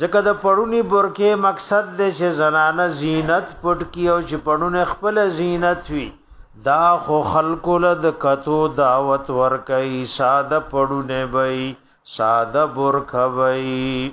ځکه د پړونی برکه مقصد دی چې زنانه زینت پټ کی او چې پړونه خپل زینت وي دا خو خلکو له د کتو دعوت ورکي ساده پړونه وي ساده برکه وي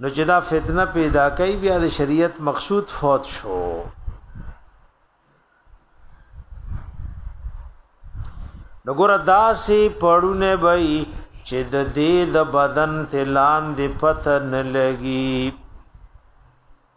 نو چې دا فتنه پیدا کوي بیا د شریعت مقصود فوت شو نګور داسې پړونه وای چې د دې د بدن تلان دی پته نه لګي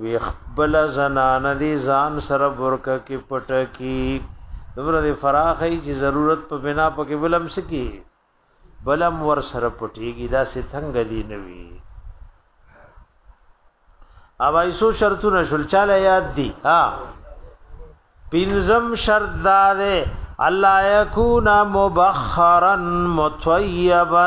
وی خپل زنان دی ځان سره برکه کې پټه کی دمر دی فراخی چې ضرورت په بنا پکې بلم سکی بلم ور سره پټیږي دا سه څنګه دی نوی او ایسو شرطونه شل چاله یاد دی ها پینزم شرط دا ده الله یکونا مبخرا مطیبا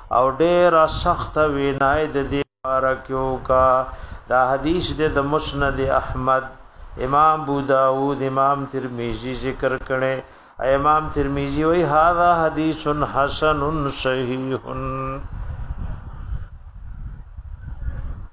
او ډیره سخته وینا یې د دې باره کې وکړه دا حدیث دی د مسند احمد امام ابو داود امام ترمذی ذکر کړي امام ترمذی وی هاذا حدیث حسن صحیح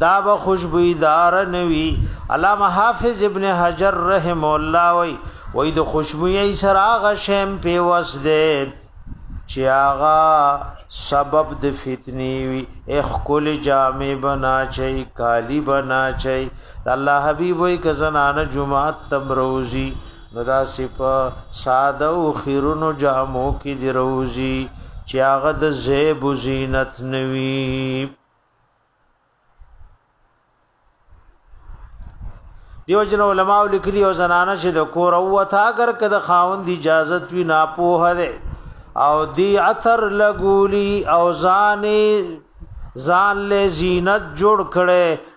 دا به خوشبوئی دار نوی علامه حافظ ابن حجر رحم الله وی وی د خوشبوئی سره هغه شیم په وس دی چې هغه سبب د فتنی وی اخ کل جامع بنا چي کالی بنا چي الله حبیب وی ک زنانه جمعه تبروزی نو دا سپ ساده او خیرونو جامو کې دی روزي چې هغه د زیب و زینت نوي دیو جن علماء لیکلی او زنانه چې د کور او وتا اگر که د خاوند اجازه وی نه پوه ده او دی اثر لګولی او ځانې ځان له زینت جوړ کړي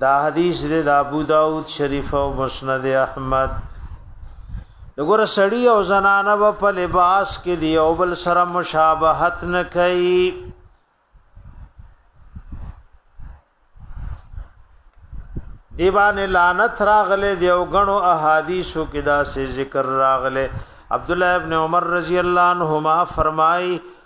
دا حدیث دی د ابو داود شریف او مسند احمد دغه سړی او زنانه په لباس کې دی او بل سره مشابهت نه کوي دی باندې لعنت راغله دی او غنو احادیثو کې دا سه ذکر راغله عبد الله ابن عمر رضی الله عنهما فرمای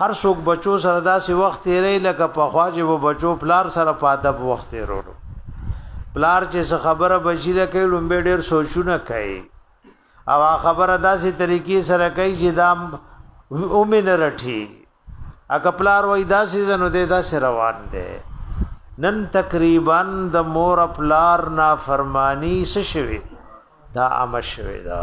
هر څوک بچو سره داسې وخت تیرې لکه په خواجه و بچو پلار سره په ادب وخت تیرولو پلار چې څه خبره بچی له کوي لومبه ډیر سوچونه کوي او خبره داسې طریقې سره کوي چې دا اومن رټي اګه پلار وای داسې زنو دې داسې روان دي نن تقریبا د مور پلار نا فرمانی څه شوي دا عام شوي دا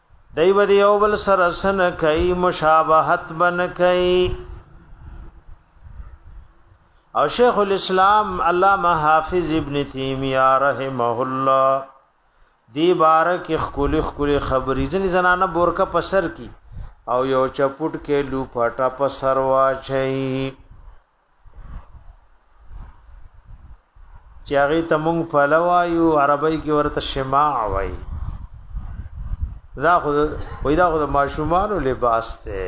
دای به یو بل سره سن کوي مشابهت بن کوي او شیخ الاسلام علامه حافظ ابن تیمیه رحمه الله دی بارک خکولی خکولی خبری ځنی زنانه بورکه په سر کی او یو چپټ کې لو پټه په سر واچي چې هغه ته مونږ پلوا یو عربی کې ورته شماع وای دا خو وای دا خو د ماشومان لباس ته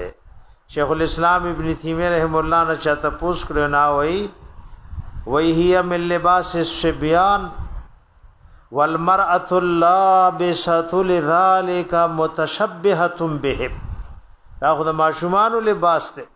شیخ الاسلام ابن تیمیه رحم الله نه چاته پوس کړو نه وای وای هي من لباس الشبيان والمرأه اللابسه لذلك متشبهه بهم دا خو د ماشومان لباس ته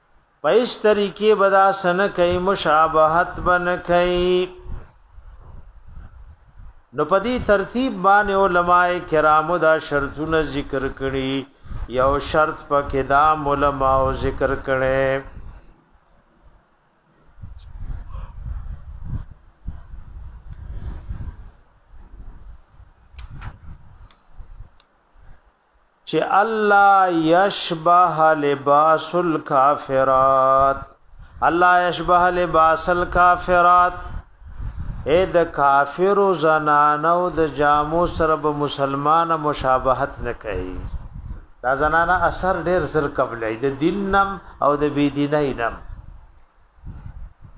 پیس طریقې بدا سن کوي مشابهت بن کوي نو په دې ترتیب باندې علما کرامو دا شرطونه ذکر کړي یو شرط په کې دا علما او ذکر کړي چې الله یشبه لباس الکافرات الله یشبه لباس الکافرات اې د کافر زنانو د جامو سره به مسلمان مشابهت نه کوي دا زنانه اثر ډیر زر قبلې د دینم او د بی دینینم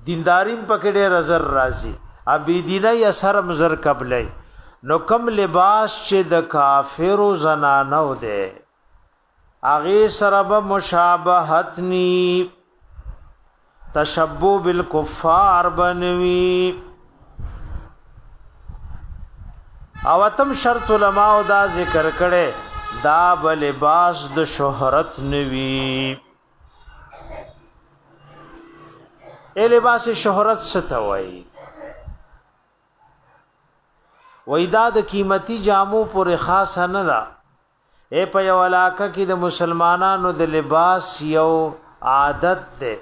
دینداریم پکې ډېر زر راځي ابي دینه یا سر مزر قبلې نو کم لباس چې د کافرو زنانو ده اغه سره به مشابهت ني تشبو بالکفار بنوي او تم شرط علماء دا ذکر کړي دا بلباس د شهرت نوي اے لباس شهرت ستوي وای دا د قیمتي جامو پورې خاصه نه ده اے په یو علاقه کې د مسلمانانو د لباس یو عادت ده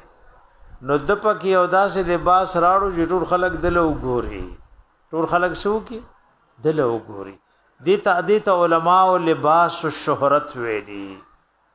نو د پکې یو داسې لباس راړو چې ټول خلک دله وګوري ټول خلک سو کې دله وګوري دې ته دې ته علما او لباس الشهرت ویلي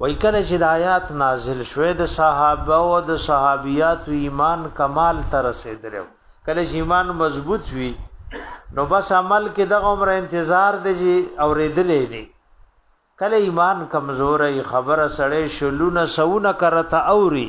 وای کله چې د آیات نازل شوه د صحابه او د صحابيات ایمان کمال تر رسیدل کله چې ایمان مضبوط وي نو بس عمل کې دغه عمر انتظار دی چې اورېدلې نه کله ایمان کمزورې خبره سړې شلونه سونه کرته اوري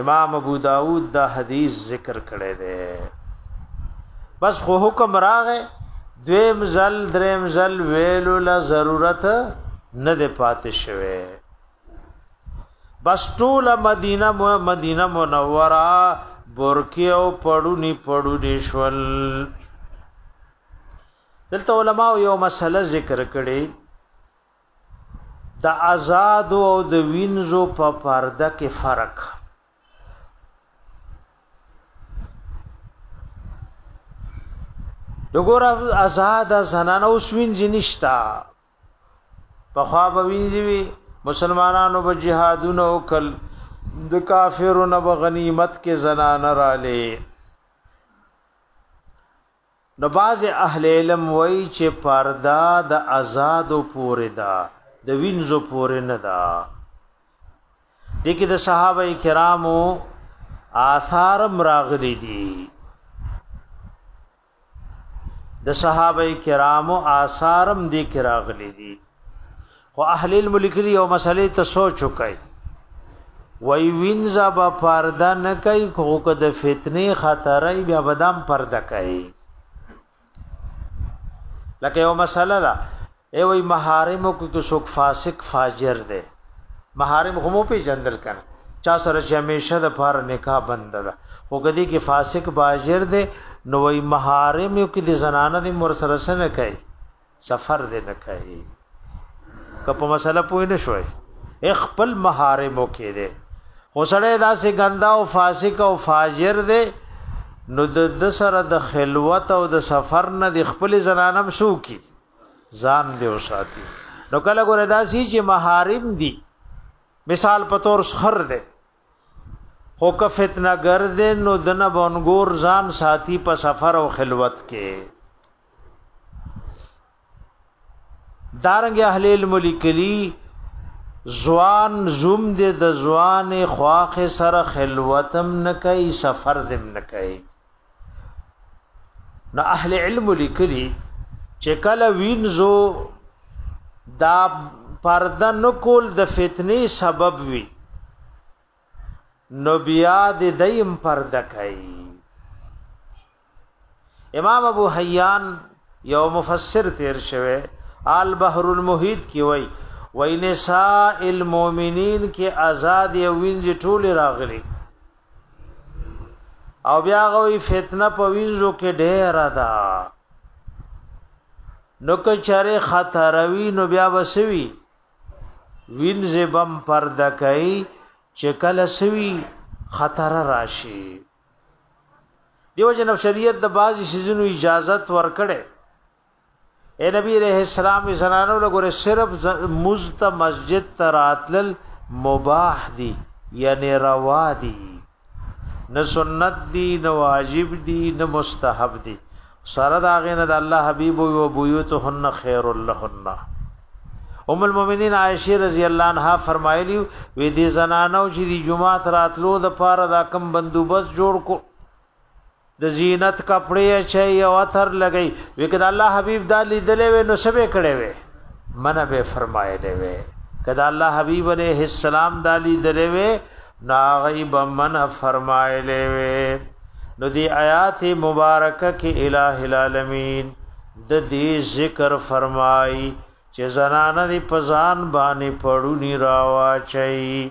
امام ابو داود دا حدیث ذکر کړی دی بس خو حکم راغې دویم زل دریم زل ویلو لا ضرورت نه دی پاتې شوی بس ټول مدینه مو مدینه منوره برکی او پړونی پړونی شول دلته علما یو مسله ذکر کړي د آزاد او د وینزو په پرده کې فرق دګور آزاد زنانه اوس وینځي نشتا په خوا به وینځي وي مسلمانانو به جهادونه وکړ د کافرونو به غنیمت کې زنانه را لې نو بعض اهل علم وای چې پردا د آزادو پورې دا د وینځو پورې نه دا دغه د صحابه کرامو آثار مراغلي دي د صحابه کرامو آثارم دي کراغلي دي خو اهل علم لیکلي یو مسلې ته سوچ وکړي وای وینځه به پرده نه کوي خو که د فتنې خطرې بیا بدام پرده کوي لکه یو مسله ده ای وای محارم کو کې څوک فاسق فاجر دی محارم هم په جندل کنه چا سره چې همیشه د پار نکاح بند ده او کدی کې فاسق فاجر دی نو وای محارم کو کې د زنانه د مر سره سره کوي سفر دې نه کوي که په مسله پوه نه شوي خپل محارمو کې دي خو سړی داسې ګنده او فاسق او فاجر دی نو د سره د خلوت او د سفر نه د خپل زنانم سو کی ځان دی او ساتي نو کله ګوره داسې چې محارم دي مثال په تور سخر دی خو که فتنه ګرد نو دنه بنګور ځان ساتي په سفر او خلوت کې دارنګ اهل علم لیکلی زوان زوم دې د زوان خواخ سره خلوتم نه کوي سفر دم نه کوي نو اهل علم لیکلي چې کله وینځو دا پرده نکول د فتنې سبب وي نو بیا د دیم پرده کوي امام ابو حیان یو مفسر تیر شوه آل بحر المحیط کی وای وای نساء المؤمنین کې آزاد یو وینځ ټوله راغلي او بیا غوي فتنه په وینځو کې ډېره ده نو که چره خطروي نو بیا وسوي وینځ بم پرده کوي چې کله سوي خطر راشي دیو جنب شریعت د بعضی سيزونو اجازت ورکړي اے نبی علیہ السلام زنانو لګوره صرف مزت مسجد تراتل مباح دی یعنی روا دی نه سنت دی نه واجب دی نه مستحب دی سره دا غینه د الله حبیب او بیوتهن خیر لهن ام المؤمنین عائشه رضی الله عنها فرمایلی وی دي زنانو چې دی جمعه راتلو د پاره دا کم بندوبست جوړ کو د زینت کپڑے چي او اثر لګي وکړه الله حبيب دا لیدلې و نو سبه کړي وي من به فرمایلې وي کدا الله حبيب عليه السلام دا لیدلې وي ناغي بمن فرمایلې وي نو دی آیات مبارکه کې الٰه العالمین د دې ذکر فرمای چې زنانه دی پزان باندې پړونی راواچي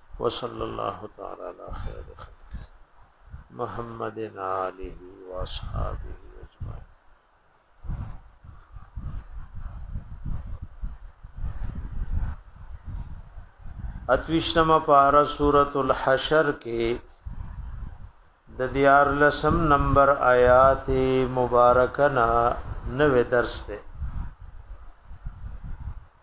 وصلی الله تعالی علی خیر خلق محمد علیه و اصحابہ اجمعین اتویشتمه پارا سورۃ الحشر کې د دیار لسم نمبر آیات مبارکنا نوې درس ده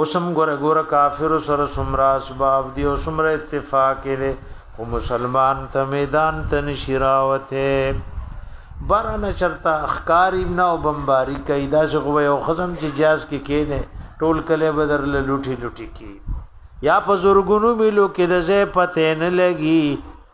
اوس هم ګوره ګوره کافر سره سمرا اسباب دی او سمرا اتفاق دی خو مسلمان ته میدان ته نشراوته برنه چرته اخکاری نه او بمباری کوي دا څنګه یو خزم چې جاز کې کینه ټول کله بدر لټي لټي کی یا په زورګونو ملو کې د زې پته نه لګي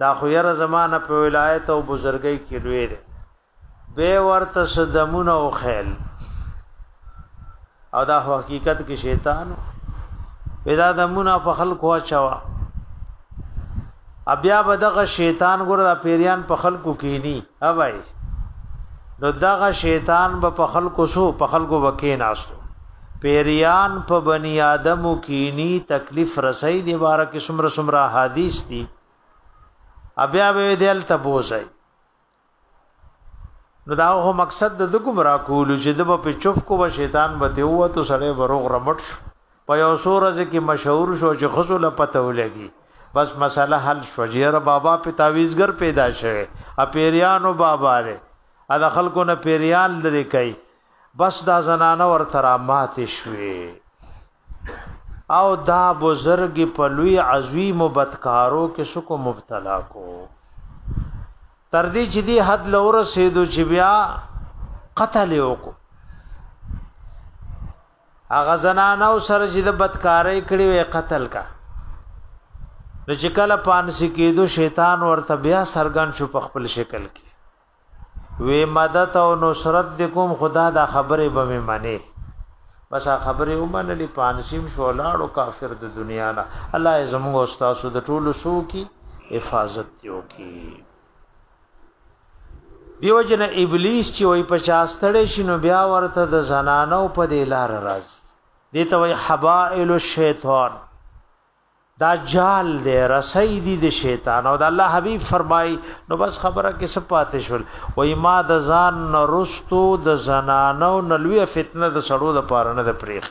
دا خو یره زمانه په ولایت او بزرګۍ کې لوی دی به ورته صدمونه او خیل او دا حقیقت کې شیطان پیدا د مونږه په خلکو اچوا بیا به دغه شیطان ګور د پیریان په خلکو کې ني هبای نو دغه شیطان به په خلکو سو په خلکو وکې ناستو پیریان په بنی آدم کینی تکلیف رسي دی بارا کې سمره سمره حدیث دي بیا به دل تبوزای نو دا هو مقصد د کوم را کول چې د په چوف کو شیطان به ته وته سړی بروغ رمټ شو په یو څو ورځې کې مشهور شو چې خزو له پته ولګي بس مسله حل شو جیر بابا په تعویزګر پیدا شوه اپیریانو بابا دی ا د خلکو نه پیریان لري کوي بس دا زنانه ورته را مات شوي او دا بزرګ په لوی عظیم بدکارو کې سکو مبتلا کو تر دې چې دی حد لور سیدو چې بیا قتل وکړو هغه زنانو سره چې د بدکارۍ کړي وي قتل کا نو چې کله پانسی کېدو شیطان ورته بیا سرګن شو په خپل شکل کې وی مدد او نصرت د کوم خدا دا خبره به مې منی بس خبره ومنلی پانسیم شو لاړو کافر د دنیا نه الله زموږ استاد د ټولو سو کی حفاظت یو کی دیو جن ابلیس چې وای په چاستړې شنو بیا ورته د زنانو په دی لار راځي دي ته وای حبائل الشیطان دا جال دی رسای دی د شیطان او د الله حبیب فرمای نو بس خبره کې سپات شول وای ما د ځان رستو د زنانو نلوی فتنه د سړو د پاره نه د پریخ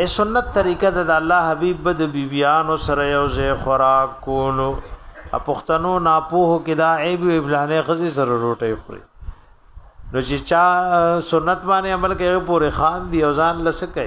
اے سنت طریقه د الله حبیب د بیبیانو سره یو ځای خوراک کولو پښتنو ناپوه کې دا عیب او ابلانه غزي سره روټي خوري نو چې چا سنت باندې عمل کوي پورې خان دی او ځان لسکه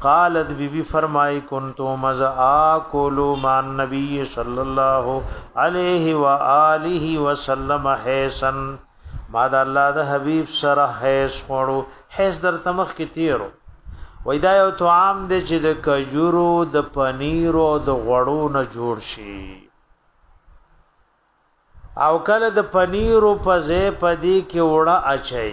قالت بی بی فرمای كنت مز آکل مع النبي صلی الله علیه و آله وسلم حیسا ما د الله د حبیب سره حیس خوړو حیس در تمخ کی تیرو وای دا یو طعام دی چې د کجورو د پنیر او د غوړو نه جوړ شي او کله د پنیر او پزې پدی کې وړه اچي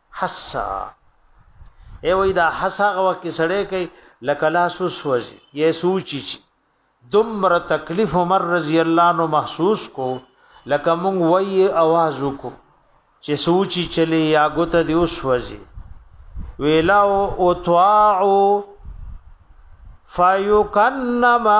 حسا ای وای دا حسا هغه وخت کې سړی کوي لکه لاس وسوځي یې سوچي چې دومره تکلیف عمر رضی الله عنه محسوس کو لکه مونږ وای आवाज وکړو چې سوچي چلی یا ګوت دی وسوځي ویلاو او طاعو فیکنما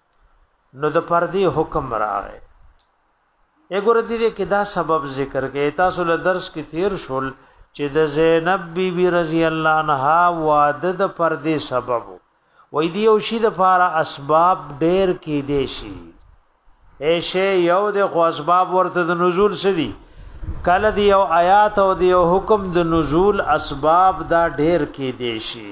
نو د پردي حکم راغی اګور دې دې کې دا سبب ذکر کې تاسو له درس کې تیر شول چې د زینب بی بی رضی الله عنها واده د پردي سبب وې دی او شی د فار اسباب ډېر کې دي شي ایشه یو د خو اسباب ورته د نزول سدي کله دی او آیات او دی او حکم د نزول اسباب دا ډېر کې دي شي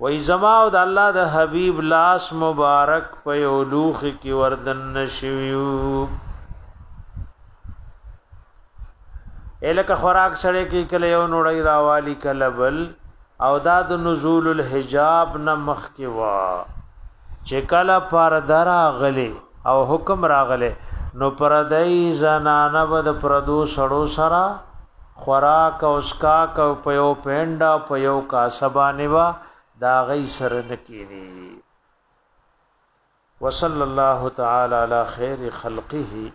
وای زما او د الله د حبیب لاس مبارک په یو لوخ کې وردن نشویو الکه خوراک سره کې کله یو نوړی راوالی کله بل او دا د نزول الحجاب نه مخ کې وا چې کله پر درا غلې او حکم راغله نو پردای زنانه به د پردو سړو سره خوراک او سکاک او په یو پینډا په یو کاسبانه وا دا غي سره نکینی وصلی الله تعالی علی خیر خلقه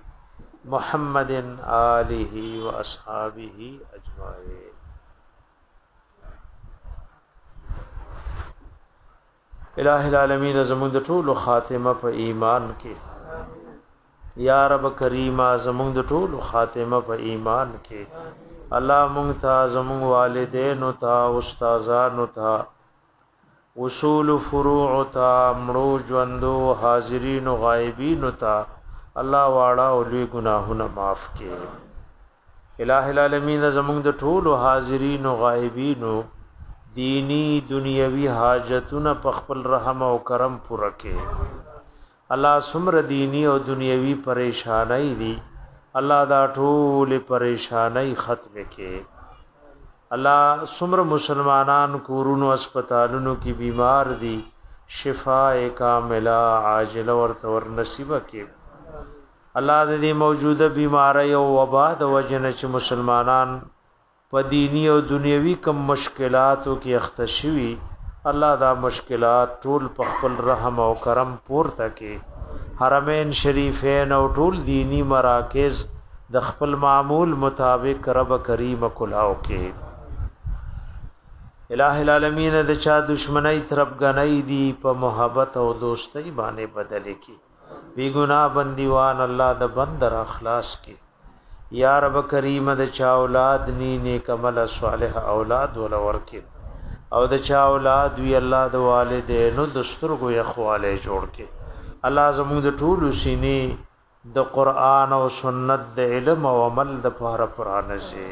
محمد آله و اصحابه اجمعین الہ العالمین زمون د ټولو خاتمه په ایمان کې یا رب کریمه زمون د ټولو خاتمه په ایمان کې الله مونږ ته زمون والدین او تا استادان او تا اصول فروع او تا مړو ژوندو حاضرین او غایبین او تا الله واړه او لوی ګناهونه معاف کړي الہ العالمین زمونږ د ټولو حاضرین او غایبین دینی دنیوي حاجتونه په خپل رحم او کرم پوره کړي الله سمر دینی او دنیوي پریشانای دي الله دا ټول پریشانای ختم کړي الله سمر مسلمانان کورونو هسپتالونو کې بیمار دي شفاء کامله عاجله ورته ور نصیب کړي الله د دې موجوده بیماری او وبا د وجه نه چې مسلمانان په دینی او دنیوي کم مشکلاتو کې اخته شوي الله دا مشکلات ټول په خپل رحم او کرم پورته کې حرمین شریفین او ټول دینی مراکز د خپل معمول مطابق رب کریم کلاو کې الہ العالمین د چا دشمنی ترپ غنۍ دی په محبت او دوستۍ باندې بدلې کې بی ګناه بندیوان الله د بند را خلاص کی یا رب کریم د چا اولاد نی نیک عمل صالح اولاد ول ورکی او د چا اولاد وی الله د والدینو د سترګو یخواله جوړ کی الله زموږ د ټولو سینې د قران او سنت د علم او عمل د پاره پرانځي